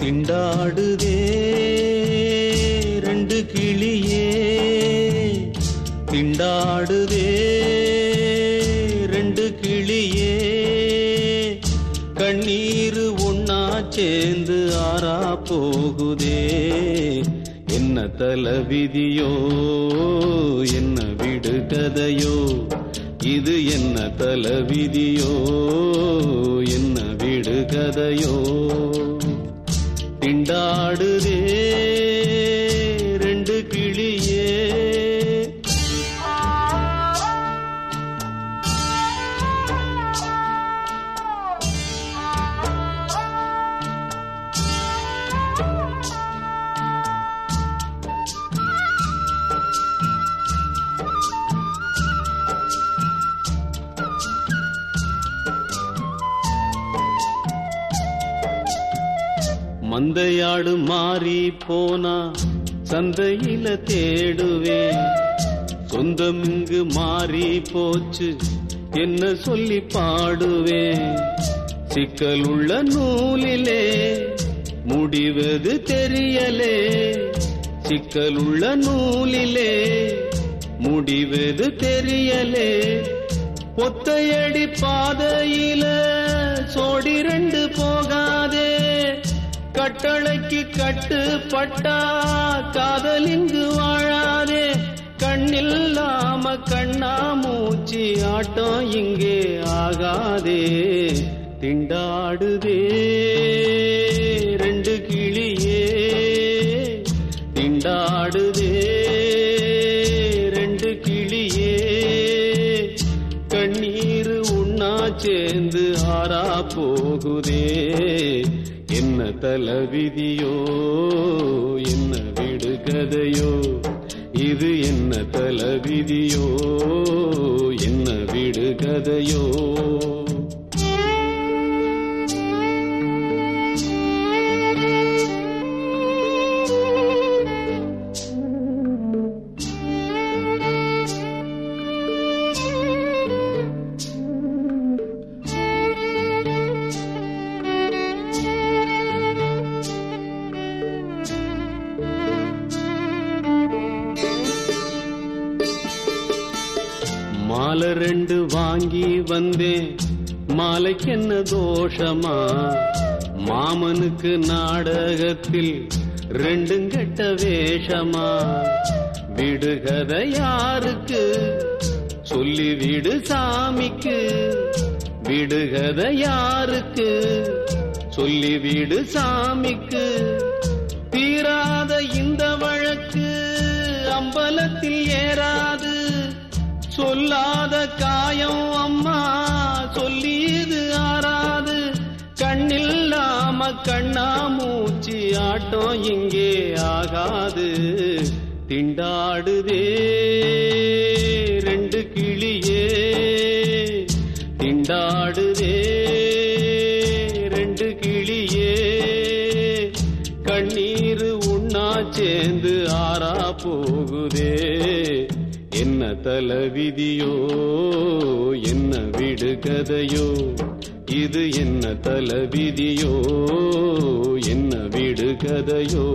திண்டாடுதே ரெண்டு கிளியே. திண்டாடுதே ரெண்டு கிளியே. கண்ணீர் ஒன்னா சேர்ந்து ஆறா போகுதே. என்ன தல விதியோ என்ன விடு கதையோ. இது என்ன தல விதியோ என்ன விடு கதையோ. திண்டாடுதே மந்தையாடு மாறி போனா சந்தையில தேடுவேன் சொந்தம் இங்கு மாறி போச்சு என்ன சொல்லி பாடுவேன் சிக்கல் உள்ள நூலிலே முடிவது தெரியலே. சிக்கல் உள்ள நூலிலே முடிவது தெரியலே. ஒத்தையடி பாதையில சோடி ரெண்டு போகாதே. கட்டளைக்கு கட்டுப்பட்டா காதலிங்கு வாழாதே. கண்ணில்லாம கண்ணா மூச்சு ஆட்டம் இங்கே ஆகாதே. திண்டாடுதே. போகுதே என்ன தல விதியோ என்ன விடு கதையோ இது என்ன தல விதியோ என்ன விடு கதையோ மாலை ரெண்டு வாங்கி வந்தேன். மாலைக்கு என்ன தோஷமா? மாமனுக்கு நாடகத்தில் ரெண்டும் கெட்ட வேஷமா? விடுகத யாருக்கு? சொல்லி விடு சாமிக்கு. விடுகத யாருக்கு? சொல்லி விடு சாமிக்கு. தீராத இந்த வழக்கு அம்பலத்தில் ஏறா சொல்லாத காயம் அம்மா சொல்லி ஆறாது. கண்ணில்லாம கண்ணா மூச்சு ஆட்டம் இங்கே ஆகாது. திண்டாடுதே ரெண்டு கிளியே. திண்டாடுதே ரெண்டு கிளியே. கண்ணீர் உண்ணா சேர்ந்து ஆறா போகுதே. என்ன தல விதியோ என்ன விடு கதையோ இது என்ன தல விதியோ என்ன விடு கதையோ